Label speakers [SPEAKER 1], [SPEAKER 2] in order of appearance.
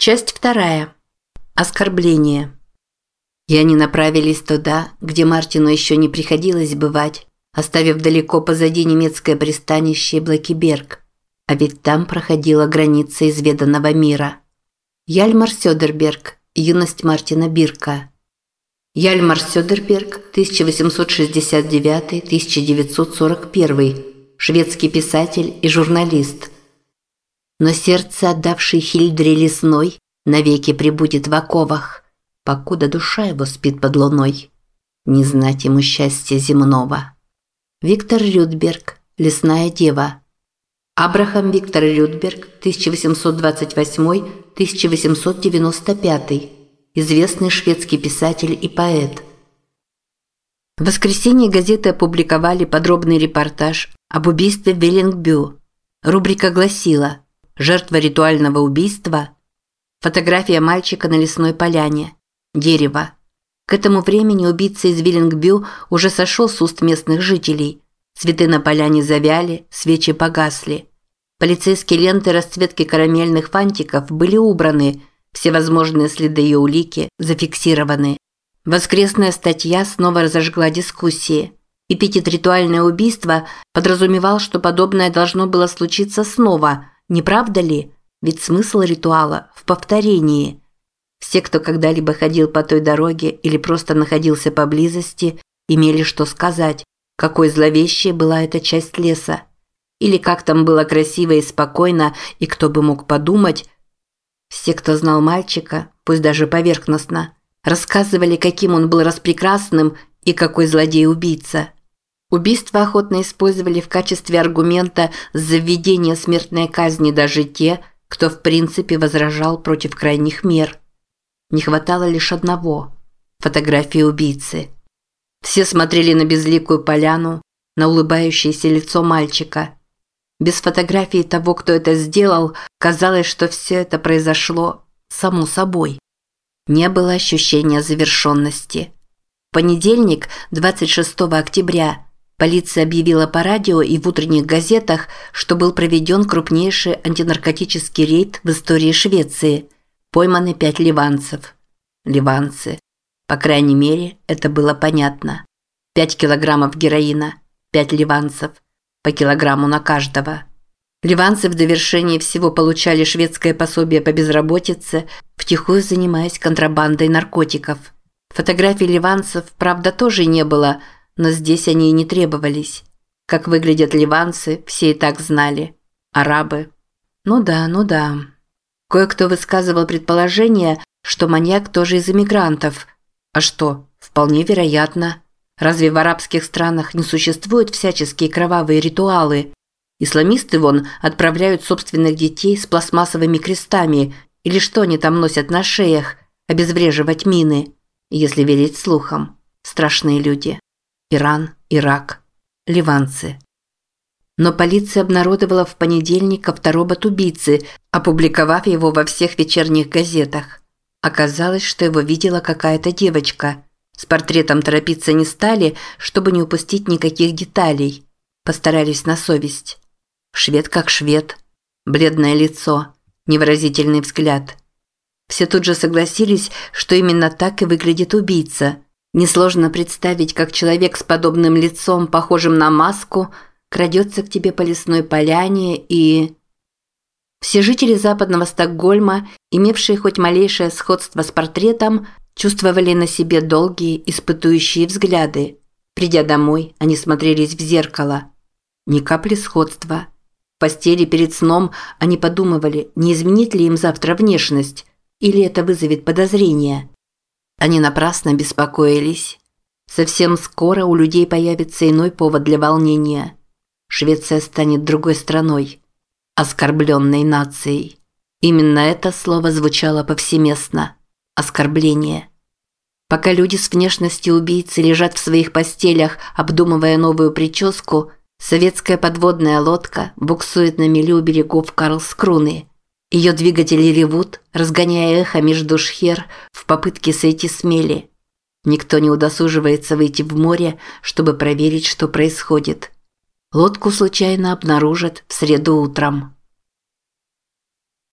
[SPEAKER 1] Часть вторая. Оскорбление. И они направились туда, где Мартину еще не приходилось бывать, оставив далеко позади немецкое пристанище Блакиберг. А ведь там проходила граница изведанного мира. Яльмар Сёдерберг. Юность Мартина Бирка. Яльмар Сёдерберг, 1869-1941. Шведский писатель и журналист. Но сердце, отдавшей Хильдре лесной, навеки пребудет в оковах, покуда душа его спит под луной. Не знать ему счастья земного. Виктор Рюдберг, Лесная дева. Абрахам Виктор Рюдберг, 1828-1895. Известный шведский писатель и поэт. В воскресенье газеты опубликовали подробный репортаж об убийстве в Веллингбю. Рубрика гласила – Жертва ритуального убийства. Фотография мальчика на лесной поляне. Дерево. К этому времени убийца из Виллингбю уже сошел с уст местных жителей. Цветы на поляне завяли, свечи погасли. Полицейские ленты расцветки карамельных фантиков были убраны, все возможные следы и улики зафиксированы. Воскресная статья снова разожгла дискуссии. Эпитет «ритуальное убийство» подразумевал, что подобное должно было случиться снова – не правда ли? Ведь смысл ритуала в повторении. Все, кто когда-либо ходил по той дороге или просто находился поблизости, имели что сказать, какой зловещей была эта часть леса. Или как там было красиво и спокойно, и кто бы мог подумать. Все, кто знал мальчика, пусть даже поверхностно, рассказывали, каким он был распрекрасным и какой злодей-убийца – Убийство охотно использовали в качестве аргумента за введение смертной казни даже те, кто в принципе возражал против крайних мер. Не хватало лишь одного – фотографии убийцы. Все смотрели на безликую поляну, на улыбающееся лицо мальчика. Без фотографии того, кто это сделал, казалось, что все это произошло само собой. Не было ощущения завершенности. В понедельник, 26 октября, Полиция объявила по радио и в утренних газетах, что был проведен крупнейший антинаркотический рейд в истории Швеции. Пойманы пять ливанцев. Ливанцы. По крайней мере, это было понятно. Пять килограммов героина. Пять ливанцев. По килограмму на каждого. Ливанцы в довершении всего получали шведское пособие по безработице, втихую занимаясь контрабандой наркотиков. Фотографий ливанцев, правда, тоже не было – но здесь они и не требовались. Как выглядят ливанцы, все и так знали. Арабы. Ну да, ну да. Кое-кто высказывал предположение, что маньяк тоже из эмигрантов. А что, вполне вероятно. Разве в арабских странах не существуют всяческие кровавые ритуалы? Исламисты вон отправляют собственных детей с пластмассовыми крестами или что они там носят на шеях, обезвреживать мины, если верить слухам. Страшные люди. Иран, Ирак, ливанцы. Но полиция обнародовала в понедельник авторобот убийцы, опубликовав его во всех вечерних газетах. Оказалось, что его видела какая-то девочка. С портретом торопиться не стали, чтобы не упустить никаких деталей. Постарались на совесть. Швед как швед. Бледное лицо. Невыразительный взгляд. Все тут же согласились, что именно так и выглядит убийца – Несложно представить, как человек с подобным лицом, похожим на маску, крадется к тебе по лесной поляне и... Все жители западного Стокгольма, имевшие хоть малейшее сходство с портретом, чувствовали на себе долгие, испытующие взгляды. Придя домой, они смотрелись в зеркало. Ни капли сходства. В постели перед сном они подумывали, не изменит ли им завтра внешность, или это вызовет подозрение. Они напрасно беспокоились. Совсем скоро у людей появится иной повод для волнения. Швеция станет другой страной, оскорбленной нацией. Именно это слово звучало повсеместно. Оскорбление. Пока люди с внешностью убийцы лежат в своих постелях, обдумывая новую прическу, советская подводная лодка буксует на милю у берегов Карлскруны – ее двигатели ревут, разгоняя эхо между шхер в попытке сойти с мели. Никто не удосуживается выйти в море, чтобы проверить, что происходит. Лодку случайно обнаружат в среду утром.